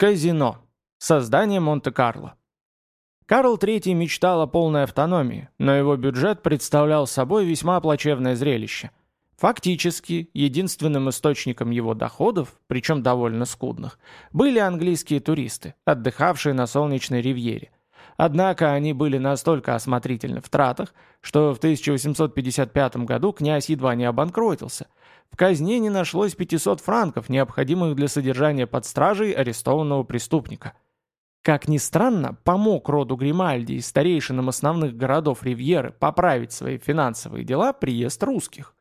Казино. Создание Монте-Карло. Карл III мечтал о полной автономии, но его бюджет представлял собой весьма плачевное зрелище. Фактически, единственным источником его доходов, причем довольно скудных, были английские туристы, отдыхавшие на солнечной ривьере. Однако они были настолько осмотрительны в тратах, что в 1855 году князь едва не обанкротился. В казне не нашлось 500 франков, необходимых для содержания под стражей арестованного преступника. Как ни странно, помог роду Гримальди и старейшинам основных городов Ривьеры поправить свои финансовые дела приезд русских.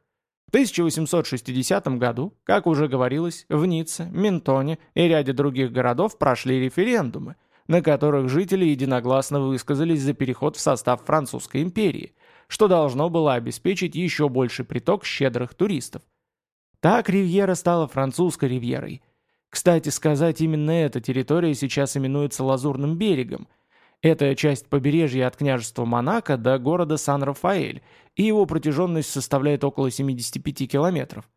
В 1860 году, как уже говорилось, в Ницце, Ментоне и ряде других городов прошли референдумы – на которых жители единогласно высказались за переход в состав Французской империи, что должно было обеспечить еще больший приток щедрых туристов. Так Ривьера стала французской ривьерой. Кстати сказать, именно эта территория сейчас именуется Лазурным берегом. Это часть побережья от княжества Монако до города Сан-Рафаэль, и его протяженность составляет около 75 километров.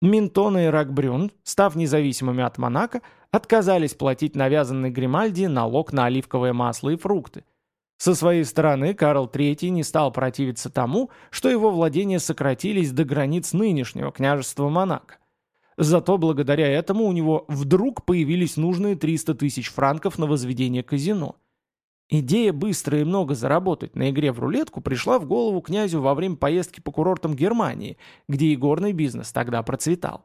Минтон и Ракбрюн, став независимыми от Монако, отказались платить навязанный Гримальди налог на оливковое масло и фрукты. Со своей стороны Карл III не стал противиться тому, что его владения сократились до границ нынешнего княжества Монако. Зато благодаря этому у него вдруг появились нужные 300 тысяч франков на возведение казино – Идея быстро и много заработать на игре в рулетку пришла в голову князю во время поездки по курортам Германии, где и горный бизнес тогда процветал.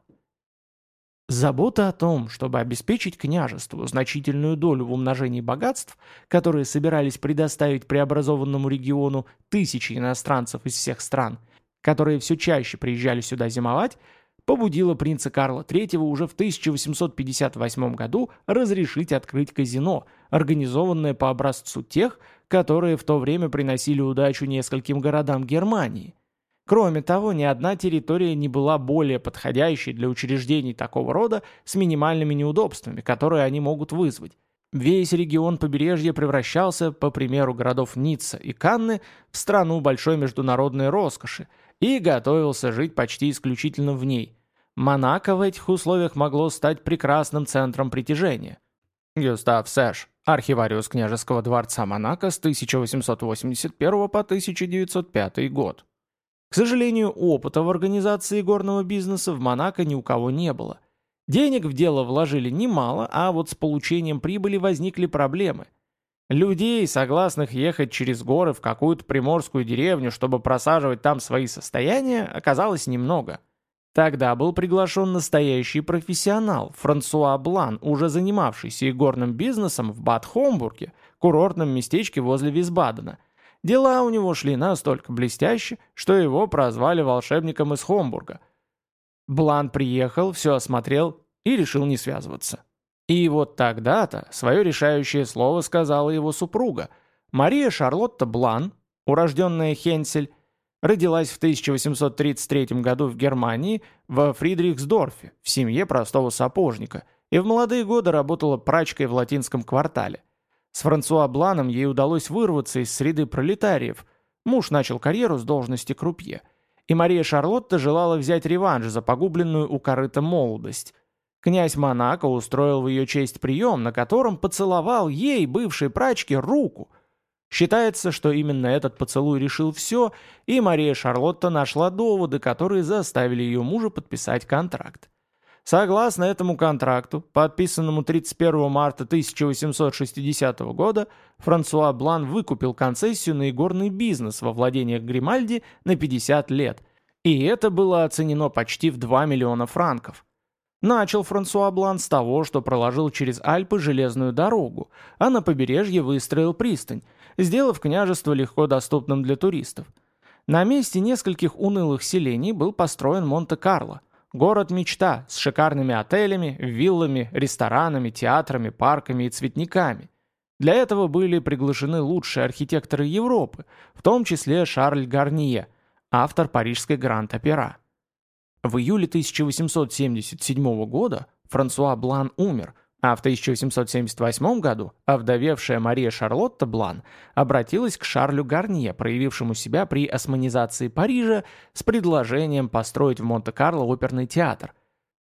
Забота о том, чтобы обеспечить княжеству значительную долю в умножении богатств, которые собирались предоставить преобразованному региону тысячи иностранцев из всех стран, которые все чаще приезжали сюда зимовать, побудила принца Карла III уже в 1858 году разрешить открыть казино, организованное по образцу тех, которые в то время приносили удачу нескольким городам Германии. Кроме того, ни одна территория не была более подходящей для учреждений такого рода с минимальными неудобствами, которые они могут вызвать. Весь регион побережья превращался, по примеру городов Ницца и Канны, в страну большой международной роскоши – и готовился жить почти исключительно в ней. Монако в этих условиях могло стать прекрасным центром притяжения. Гюстав Сэш, архивариус княжеского дворца Монако с 1881 по 1905 год. К сожалению, опыта в организации горного бизнеса в Монако ни у кого не было. Денег в дело вложили немало, а вот с получением прибыли возникли проблемы – Людей, согласных ехать через горы в какую-то приморскую деревню, чтобы просаживать там свои состояния, оказалось немного. Тогда был приглашен настоящий профессионал, Франсуа Блан, уже занимавшийся игорным бизнесом в Бад-Хомбурге, курортном местечке возле Висбадена. Дела у него шли настолько блестяще, что его прозвали волшебником из Хомбурга. Блан приехал, все осмотрел и решил не связываться. И вот тогда-то свое решающее слово сказала его супруга. Мария Шарлотта Блан, урожденная Хенсель, родилась в 1833 году в Германии во Фридрихсдорфе в семье простого сапожника и в молодые годы работала прачкой в латинском квартале. С Франсуа Бланом ей удалось вырваться из среды пролетариев. Муж начал карьеру с должности крупье. И Мария Шарлотта желала взять реванш за погубленную у корыта молодость. Князь Монако устроил в ее честь прием, на котором поцеловал ей, бывшей прачке, руку. Считается, что именно этот поцелуй решил все, и Мария Шарлотта нашла доводы, которые заставили ее мужа подписать контракт. Согласно этому контракту, подписанному 31 марта 1860 года, Франсуа Блан выкупил концессию на игорный бизнес во владениях Гримальди на 50 лет, и это было оценено почти в 2 миллиона франков. Начал Франсуа Блан с того, что проложил через Альпы железную дорогу, а на побережье выстроил пристань, сделав княжество легко доступным для туристов. На месте нескольких унылых селений был построен Монте-Карло, город-мечта с шикарными отелями, виллами, ресторанами, театрами, парками и цветниками. Для этого были приглашены лучшие архитекторы Европы, в том числе Шарль Гарнье, автор парижской Гранд-Опера. В июле 1877 года Франсуа Блан умер, а в 1878 году овдовевшая Мария Шарлотта Блан обратилась к Шарлю Гарнье, проявившему себя при османизации Парижа, с предложением построить в Монте-Карло оперный театр.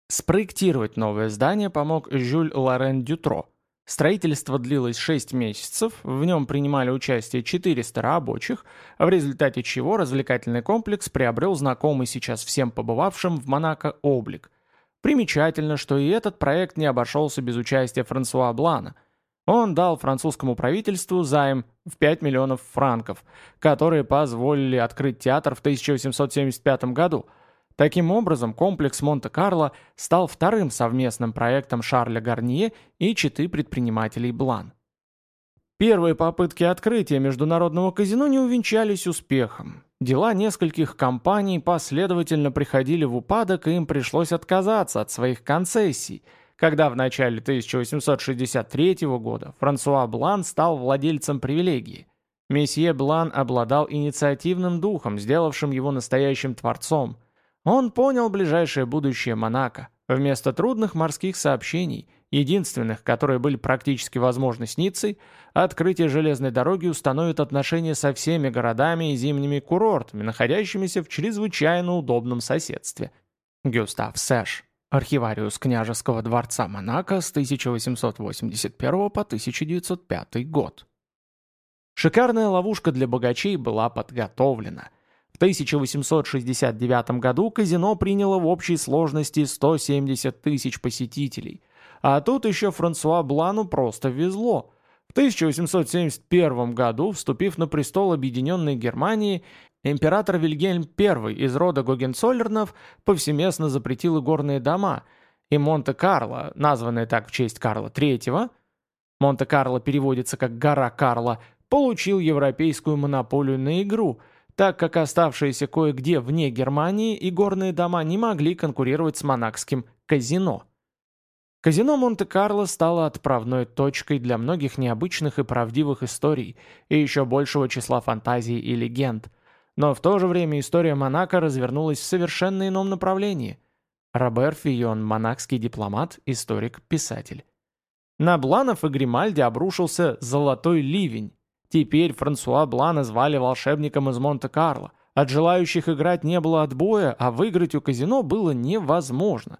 Спроектировать новое здание помог Жюль Лорен Дютро. Строительство длилось 6 месяцев, в нем принимали участие 400 рабочих, в результате чего развлекательный комплекс приобрел знакомый сейчас всем побывавшим в Монако облик. Примечательно, что и этот проект не обошелся без участия Франсуа Блана. Он дал французскому правительству займ в 5 миллионов франков, которые позволили открыть театр в 1875 году – Таким образом, комплекс Монте-Карло стал вторым совместным проектом Шарля Гарнье и четы предпринимателей Блан. Первые попытки открытия международного казино не увенчались успехом. Дела нескольких компаний последовательно приходили в упадок, и им пришлось отказаться от своих концессий, когда в начале 1863 года Франсуа Блан стал владельцем привилегии. Месье Блан обладал инициативным духом, сделавшим его настоящим творцом – он понял ближайшее будущее Монако. Вместо трудных морских сообщений, единственных, которые были практически возможны с Ниццей, открытие железной дороги установит отношения со всеми городами и зимними курортами, находящимися в чрезвычайно удобном соседстве. Гюстав Сэш, архивариус княжеского дворца Монако с 1881 по 1905 год. Шикарная ловушка для богачей была подготовлена – в 1869 году казино приняло в общей сложности 170 тысяч посетителей. А тут еще Франсуа Блану просто везло. В 1871 году, вступив на престол Объединенной Германии, император Вильгельм I из рода Гогенцоллернов повсеместно запретил игорные дома, и Монте-Карло, названное так в честь Карла III, Монте-Карло переводится как «гора Карла», получил европейскую монополию на игру – так как оставшиеся кое-где вне Германии и горные дома не могли конкурировать с монакским казино. Казино Монте-Карло стало отправной точкой для многих необычных и правдивых историй и еще большего числа фантазий и легенд. Но в то же время история Монако развернулась в совершенно ином направлении. Робер Фион, монакский дипломат, историк, писатель. На Бланов и Гримальди обрушился «золотой ливень», Теперь Франсуа Блана звали волшебником из Монте-Карло. От желающих играть не было отбоя, а выиграть у казино было невозможно.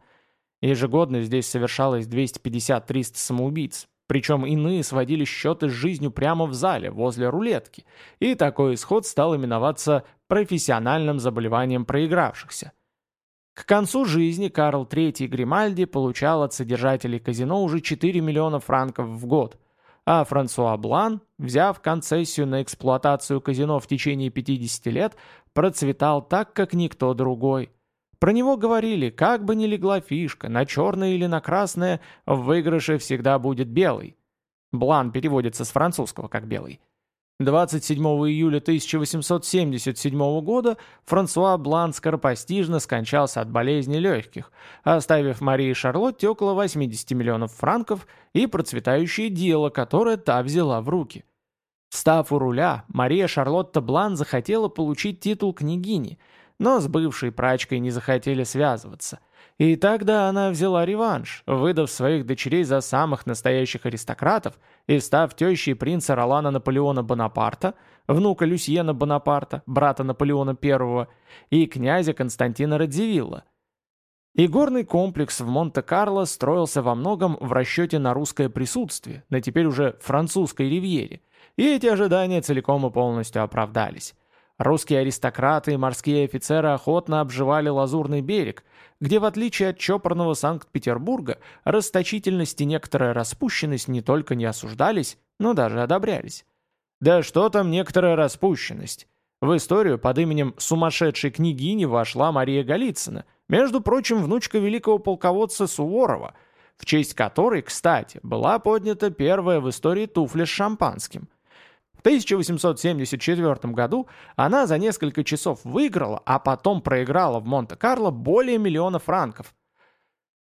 Ежегодно здесь совершалось 250-300 самоубийц, причем иные сводили счеты с жизнью прямо в зале, возле рулетки, и такой исход стал именоваться профессиональным заболеванием проигравшихся. К концу жизни Карл III Гримальди получал от содержателей казино уже 4 миллиона франков в год – а Франсуа Блан, взяв концессию на эксплуатацию казино в течение 50 лет, процветал так, как никто другой. Про него говорили, как бы ни легла фишка, на черное или на красное, в выигрыше всегда будет белый. Блан переводится с французского как белый. 27 июля 1877 года Франсуа Блан скоропостижно скончался от болезни легких, оставив Марии Шарлотте около 80 миллионов франков и процветающее дело, которое та взяла в руки. Став у руля, Мария Шарлотта Блан захотела получить титул княгини, но с бывшей прачкой не захотели связываться – и тогда она взяла реванш, выдав своих дочерей за самых настоящих аристократов и став тещей принца Ролана Наполеона Бонапарта, внука Люсьена Бонапарта, брата Наполеона I, и князя Константина Радзивилла. Игорный комплекс в Монте-Карло строился во многом в расчете на русское присутствие, на теперь уже французской ривьере, и эти ожидания целиком и полностью оправдались. Русские аристократы и морские офицеры охотно обживали Лазурный берег, где, в отличие от чопорного Санкт-Петербурга, расточительность и некоторая распущенность не только не осуждались, но даже одобрялись. Да что там некоторая распущенность? В историю под именем сумасшедшей княгини вошла Мария Голицына, между прочим, внучка великого полководца Суворова, в честь которой, кстати, была поднята первая в истории туфля с шампанским – 1874 году она за несколько часов выиграла, а потом проиграла в Монте-Карло более миллиона франков.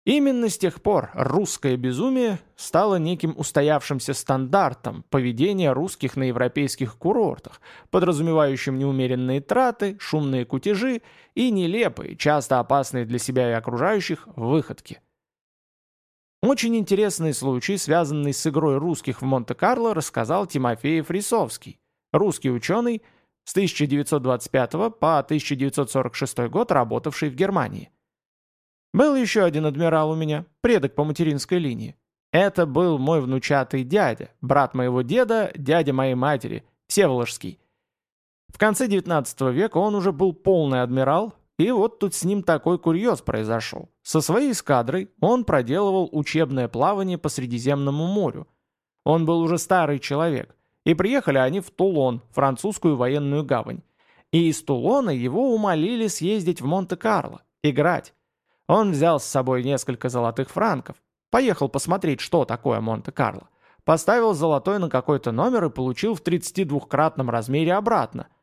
Именно с тех пор русское безумие стало неким устоявшимся стандартом поведения русских на европейских курортах, подразумевающим неумеренные траты, шумные кутежи и нелепые, часто опасные для себя и окружающих, выходки. Очень интересный случай, связанный с игрой русских в Монте-Карло, рассказал Тимофей Фрисовский, русский ученый, с 1925 по 1946 год работавший в Германии. Был еще один адмирал у меня, предок по материнской линии. Это был мой внучатый дядя, брат моего деда, дядя моей матери, Всеволожский. В конце 19 века он уже был полный адмирал, и вот тут с ним такой курьез произошел. Со своей эскадрой он проделывал учебное плавание по Средиземному морю. Он был уже старый человек, и приехали они в Тулон, французскую военную гавань. И из Тулона его умолили съездить в Монте-Карло, играть. Он взял с собой несколько золотых франков, поехал посмотреть, что такое Монте-Карло, поставил золотой на какой-то номер и получил в 32-кратном размере обратно –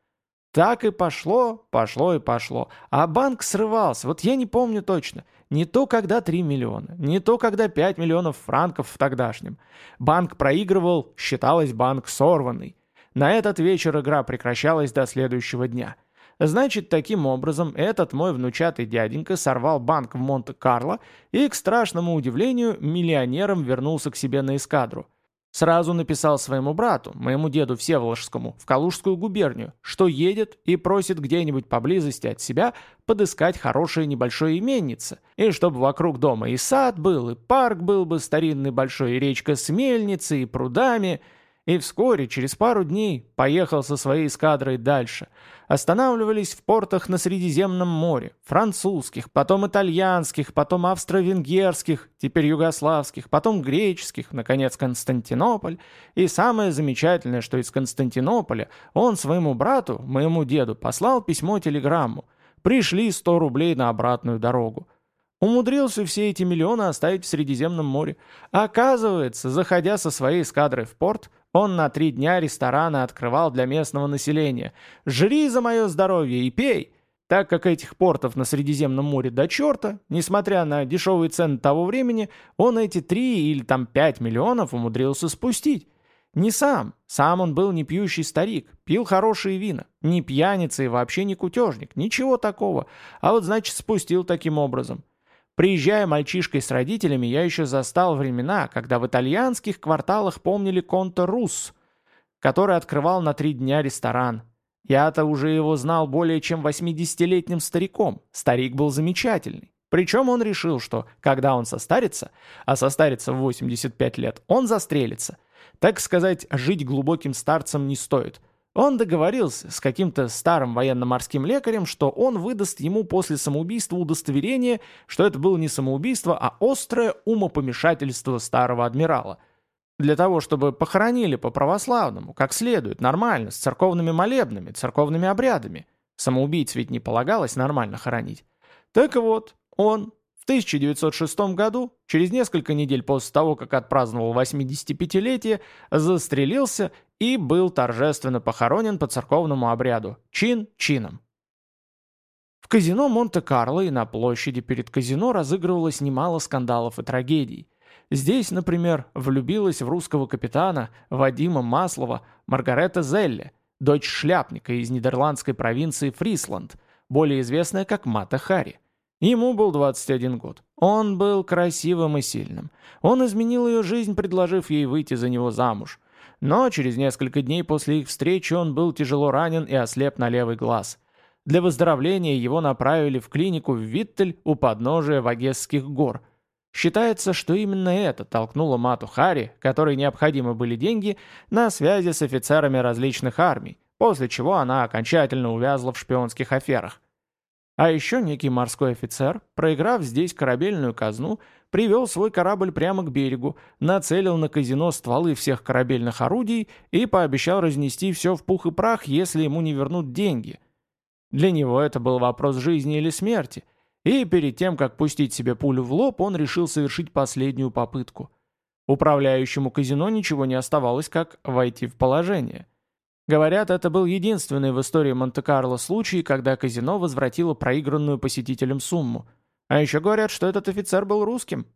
так и пошло, пошло и пошло. А банк срывался, вот я не помню точно. Не то когда 3 миллиона, не то когда 5 миллионов франков в тогдашнем. Банк проигрывал, считалось банк сорванный. На этот вечер игра прекращалась до следующего дня. Значит, таким образом, этот мой внучатый дяденька сорвал банк в Монте-Карло и, к страшному удивлению, миллионером вернулся к себе на эскадру. Сразу написал своему брату, моему деду Всеволожскому, в Калужскую губернию, что едет и просит где-нибудь поблизости от себя подыскать хорошее небольшое именнице, и чтобы вокруг дома и сад был, и парк был бы старинный большой, и речка с мельницей, и прудами – и вскоре, через пару дней, поехал со своей эскадрой дальше. Останавливались в портах на Средиземном море, французских, потом итальянских, потом австро-венгерских, теперь югославских, потом греческих, наконец Константинополь. И самое замечательное, что из Константинополя он своему брату, моему деду, послал письмо-телеграмму. Пришли 100 рублей на обратную дорогу. Умудрился все эти миллионы оставить в Средиземном море. оказывается, заходя со своей эскадрой в порт, он на три дня рестораны открывал для местного населения. «Жри за мое здоровье и пей!» Так как этих портов на Средиземном море до черта, несмотря на дешевые цены того времени, он эти три или там пять миллионов умудрился спустить. Не сам. Сам он был не пьющий старик, пил хорошие вина. Не пьяница и вообще не кутежник, ничего такого. А вот значит спустил таким образом. Приезжая мальчишкой с родителями, я еще застал времена, когда в итальянских кварталах помнили Конто Рус, который открывал на три дня ресторан. Я-то уже его знал более чем 80-летним стариком. Старик был замечательный. Причем он решил, что когда он состарится, а состарится в 85 лет, он застрелится. Так сказать, жить глубоким старцем не стоит – он договорился с каким-то старым военно-морским лекарем, что он выдаст ему после самоубийства удостоверение, что это было не самоубийство, а острое умопомешательство старого адмирала. Для того, чтобы похоронили по-православному, как следует, нормально, с церковными молебнами, церковными обрядами. Самоубийц ведь не полагалось нормально хоронить. Так вот, он в 1906 году, через несколько недель после того, как отпраздновал 85-летие, застрелился и был торжественно похоронен по церковному обряду, чин чином. В казино Монте-Карло и на площади перед казино разыгрывалось немало скандалов и трагедий. Здесь, например, влюбилась в русского капитана Вадима Маслова Маргарета Зелле, дочь шляпника из нидерландской провинции Фрисланд, более известная как Мата Хари. Ему был 21 год. Он был красивым и сильным. Он изменил ее жизнь, предложив ей выйти за него замуж. Но через несколько дней после их встречи он был тяжело ранен и ослеп на левый глаз. Для выздоровления его направили в клинику в Виттель у подножия Вагесских гор. Считается, что именно это толкнуло Мату Хари, которой необходимы были деньги, на связи с офицерами различных армий, после чего она окончательно увязла в шпионских аферах. А еще некий морской офицер, проиграв здесь корабельную казну, привел свой корабль прямо к берегу, нацелил на казино стволы всех корабельных орудий и пообещал разнести все в пух и прах, если ему не вернут деньги. Для него это был вопрос жизни или смерти, и перед тем, как пустить себе пулю в лоб, он решил совершить последнюю попытку. Управляющему казино ничего не оставалось, как войти в положение – Говорят, это был единственный в истории Монте-Карло случай, когда казино возвратило проигранную посетителям сумму. А еще говорят, что этот офицер был русским.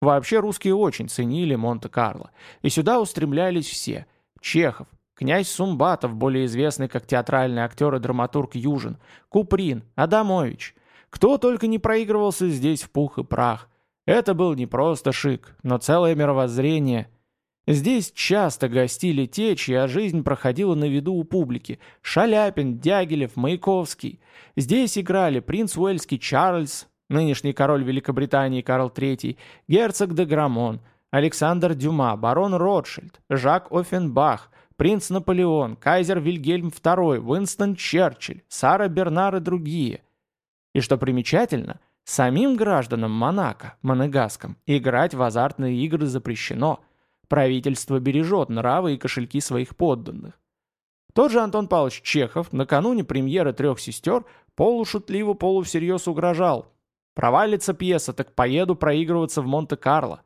Вообще русские очень ценили Монте-Карло. И сюда устремлялись все. Чехов, князь Сумбатов, более известный как театральный актер и драматург Южин, Куприн, Адамович. Кто только не проигрывался здесь в пух и прах. Это был не просто шик, но целое мировоззрение – Здесь часто гостили те, чья жизнь проходила на виду у публики. Шаляпин, Дягилев, Маяковский. Здесь играли принц Уэльский Чарльз, нынешний король Великобритании Карл III, герцог де Грамон, Александр Дюма, барон Ротшильд, Жак Оффенбах, принц Наполеон, кайзер Вильгельм II, Уинстон Черчилль, Сара Бернар и другие. И что примечательно, самим гражданам Монако, Монегаском, играть в азартные игры запрещено. Правительство бережет нравы и кошельки своих подданных. Тот же Антон Павлович Чехов накануне премьеры «Трех сестер» полушутливо полувсерьез угрожал. Провалится пьеса, так поеду проигрываться в Монте-Карло.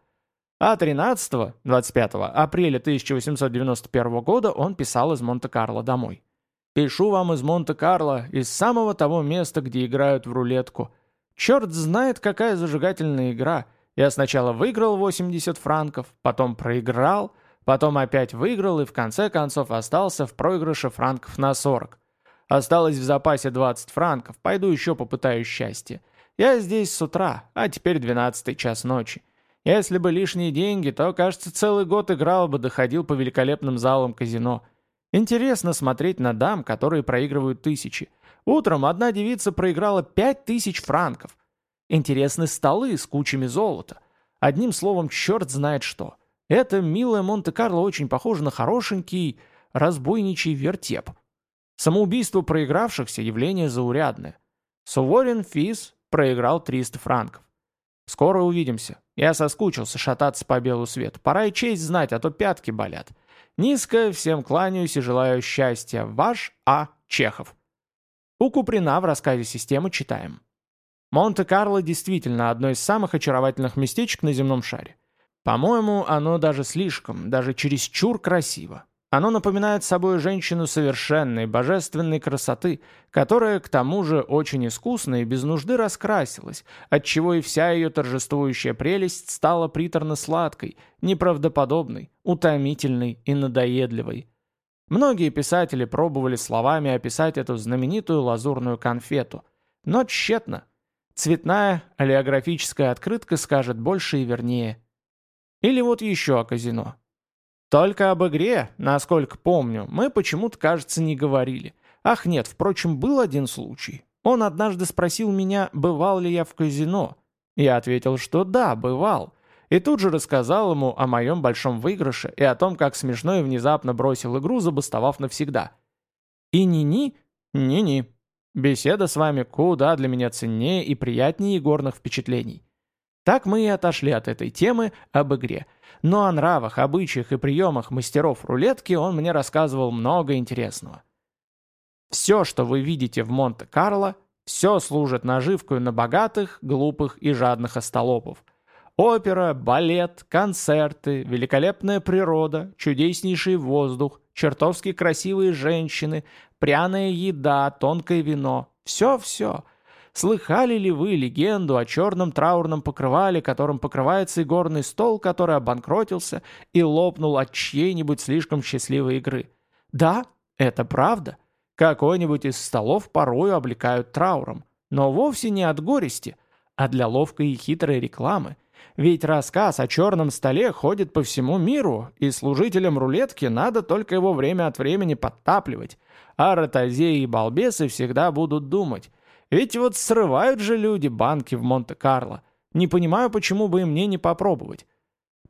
А 13-25 апреля 1891 года он писал из Монте-Карло домой. «Пишу вам из Монте-Карло, из самого того места, где играют в рулетку. Черт знает, какая зажигательная игра. Я сначала выиграл 80 франков, потом проиграл, потом опять выиграл и в конце концов остался в проигрыше франков на 40. Осталось в запасе 20 франков, пойду еще попытаю счастье. Я здесь с утра, а теперь 12 час ночи. Если бы лишние деньги, то, кажется, целый год играл бы, доходил по великолепным залам казино. Интересно смотреть на дам, которые проигрывают тысячи. Утром одна девица проиграла пять тысяч франков. Интересны столы с кучами золота. Одним словом, черт знает что. Это милая Монте-Карло очень похоже на хорошенький разбойничий вертеп. Самоубийство проигравшихся – явление заурядное. Суворин Физ проиграл 300 франков. Скоро увидимся. Я соскучился шататься по белу свету. Пора и честь знать, а то пятки болят. Низко всем кланяюсь и желаю счастья. Ваш А. Чехов. У Куприна в рассказе «Система» читаем. Монте-Карло действительно одно из самых очаровательных местечек на земном шаре. По-моему, оно даже слишком, даже чересчур красиво. Оно напоминает собой женщину совершенной, божественной красоты, которая, к тому же, очень искусно и без нужды раскрасилась, отчего и вся ее торжествующая прелесть стала приторно-сладкой, неправдоподобной, утомительной и надоедливой. Многие писатели пробовали словами описать эту знаменитую лазурную конфету, но тщетно. Цветная олеографическая открытка скажет больше и вернее. Или вот еще о казино. Только об игре, насколько помню, мы почему-то, кажется, не говорили. Ах нет, впрочем, был один случай. Он однажды спросил меня, бывал ли я в казино. Я ответил, что да, бывал. И тут же рассказал ему о моем большом выигрыше и о том, как смешно и внезапно бросил игру, забастовав навсегда. И ни-ни, ни-ни. Беседа с вами куда для меня ценнее и приятнее игорных впечатлений. Так мы и отошли от этой темы об игре – но о нравах, обычаях и приемах мастеров рулетки он мне рассказывал много интересного. Все, что вы видите в Монте-Карло, все служит наживкой на богатых, глупых и жадных остолопов. Опера, балет, концерты, великолепная природа, чудеснейший воздух, чертовски красивые женщины, пряная еда, тонкое вино. Все-все. Слыхали ли вы легенду о черном траурном покрывале, которым покрывается игорный стол, который обанкротился и лопнул от чьей-нибудь слишком счастливой игры? Да, это правда. Какой-нибудь из столов порою облекают трауром. Но вовсе не от горести, а для ловкой и хитрой рекламы. Ведь рассказ о черном столе ходит по всему миру, и служителям рулетки надо только его время от времени подтапливать. А ротозеи и балбесы всегда будут думать – ведь вот срывают же люди банки в Монте-Карло. Не понимаю, почему бы и мне не попробовать.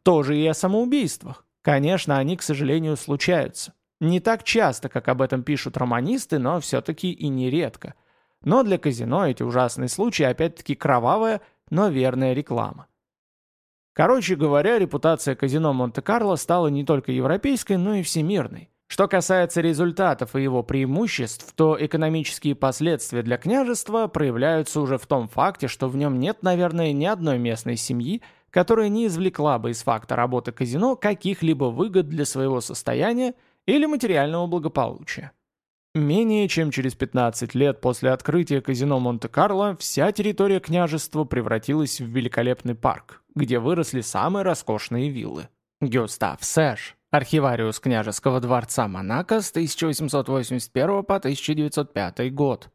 Тоже и о самоубийствах. Конечно, они, к сожалению, случаются. Не так часто, как об этом пишут романисты, но все-таки и нередко. Но для казино эти ужасные случаи опять-таки кровавая, но верная реклама. Короче говоря, репутация казино Монте-Карло стала не только европейской, но и всемирной. Что касается результатов и его преимуществ, то экономические последствия для княжества проявляются уже в том факте, что в нем нет, наверное, ни одной местной семьи, которая не извлекла бы из факта работы казино каких-либо выгод для своего состояния или материального благополучия. Менее чем через 15 лет после открытия казино Монте-Карло вся территория княжества превратилась в великолепный парк, где выросли самые роскошные виллы. Гюстав Сэш архивариус княжеского дворца Монако с 1881 по 1905 год.